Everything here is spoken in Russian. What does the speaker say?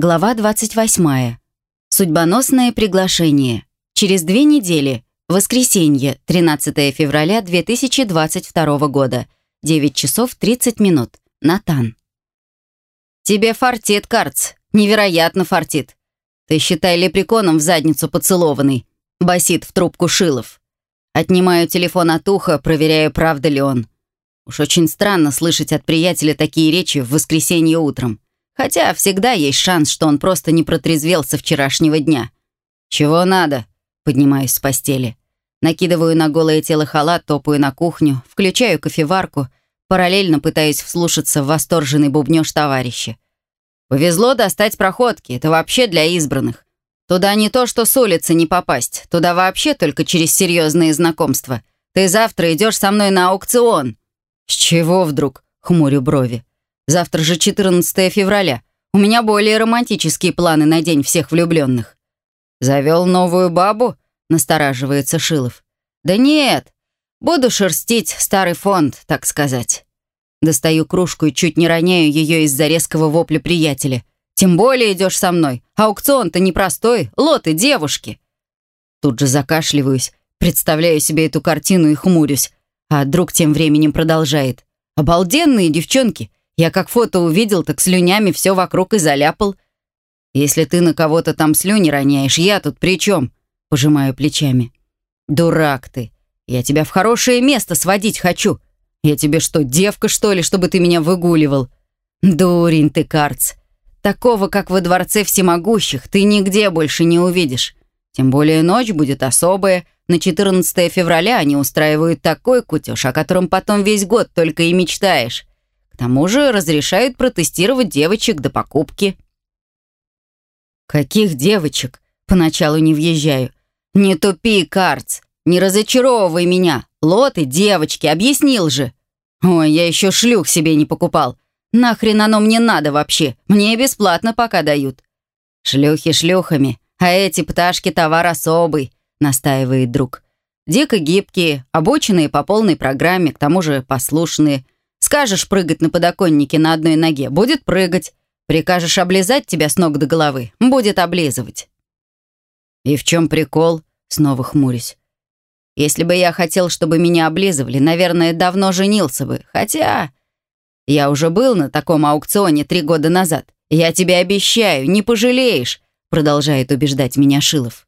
Глава 28. Судьбоносное приглашение. Через две недели. Воскресенье, 13 февраля 2022 года. 9 часов 30 минут. Натан. «Тебе фартит, Карц. Невероятно фартит. Ты считай лепреконом в задницу поцелованный», — басит в трубку Шилов. Отнимаю телефон от уха, проверяю, правда ли он. Уж очень странно слышать от приятеля такие речи в воскресенье утром. Хотя всегда есть шанс, что он просто не протрезвел со вчерашнего дня. «Чего надо?» Поднимаюсь с постели. Накидываю на голое тело халат, топаю на кухню, включаю кофеварку, параллельно пытаюсь вслушаться в восторженный бубнёж товарища. «Повезло достать проходки, это вообще для избранных. Туда не то, что с улицы не попасть, туда вообще только через серьезные знакомства. Ты завтра идешь со мной на аукцион». «С чего вдруг?» — хмурю брови. Завтра же 14 февраля. У меня более романтические планы на день всех влюбленных. Завел новую бабу? Настораживается Шилов. Да нет, буду шерстить старый фонд, так сказать. Достаю кружку и чуть не роняю ее из-за резкого вопля приятеля. Тем более идешь со мной. Аукцион-то непростой, лоты девушки. Тут же закашливаюсь, представляю себе эту картину и хмурюсь. А друг тем временем продолжает. Обалденные девчонки. Я как фото увидел, так слюнями все вокруг и заляпал. Если ты на кого-то там слюни роняешь, я тут при чем? Пожимаю плечами. Дурак ты. Я тебя в хорошее место сводить хочу. Я тебе что, девка, что ли, чтобы ты меня выгуливал? Дурень ты, Карц. Такого, как во дворце всемогущих, ты нигде больше не увидишь. Тем более ночь будет особая. На 14 февраля они устраивают такой кутеж, о котором потом весь год только и мечтаешь. Тому же разрешают протестировать девочек до покупки. Каких девочек? Поначалу не въезжаю. Не тупи, Карц. Не разочаровывай меня. Лоты, девочки, объяснил же. Ой, я еще шлюх себе не покупал. Нахрен оно мне надо вообще? Мне бесплатно пока дают. Шлюхи шлюхами, а эти пташки товар особый, настаивает друг. Дико гибкие, обученные по полной программе, к тому же послушные – Скажешь прыгать на подоконнике на одной ноге, будет прыгать. Прикажешь облизать тебя с ног до головы, будет облизывать. И в чем прикол? Снова хмурюсь. Если бы я хотел, чтобы меня облизывали, наверное, давно женился бы. Хотя я уже был на таком аукционе три года назад. Я тебе обещаю, не пожалеешь, продолжает убеждать меня Шилов.